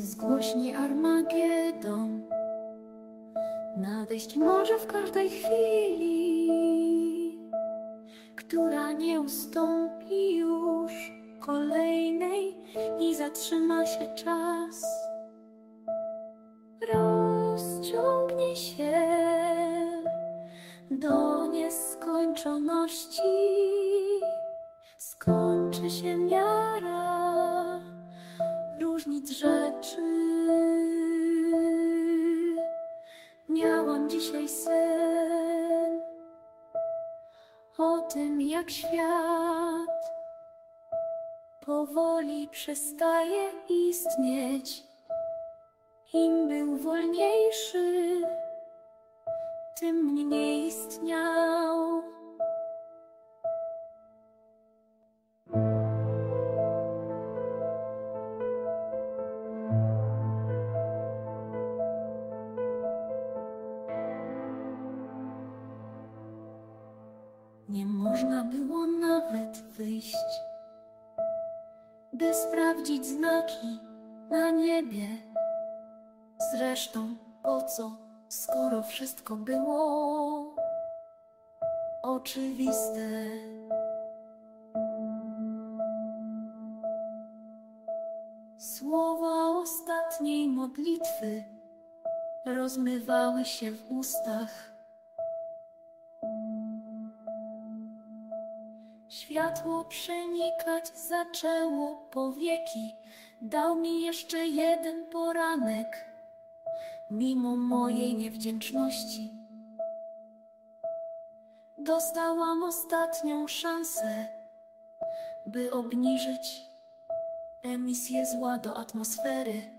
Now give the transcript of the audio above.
Zgłośni Armagedon. Nadejść może w każdej chwili Która nie ustąpi już kolejnej I zatrzyma się czas. Rozciągnie się do nieskończoności. Skończy się miara różnic rzeczy. Miałam dzisiaj sen O tym jak świat Powoli przestaje istnieć. Im był wolniejszy Tym mniej istniał Nie można było nawet wyjść, by sprawdzić znaki na niebie. Zresztą po co, skoro wszystko było oczywiste? Słowa ostatniej modlitwy rozmywały się w ustach. Światło przenikać zaczęło powieki. Dał mi jeszcze jeden poranek, mimo mojej niewdzięczności. Dostałam ostatnią szansę, by obniżyć emisję zła do atmosfery.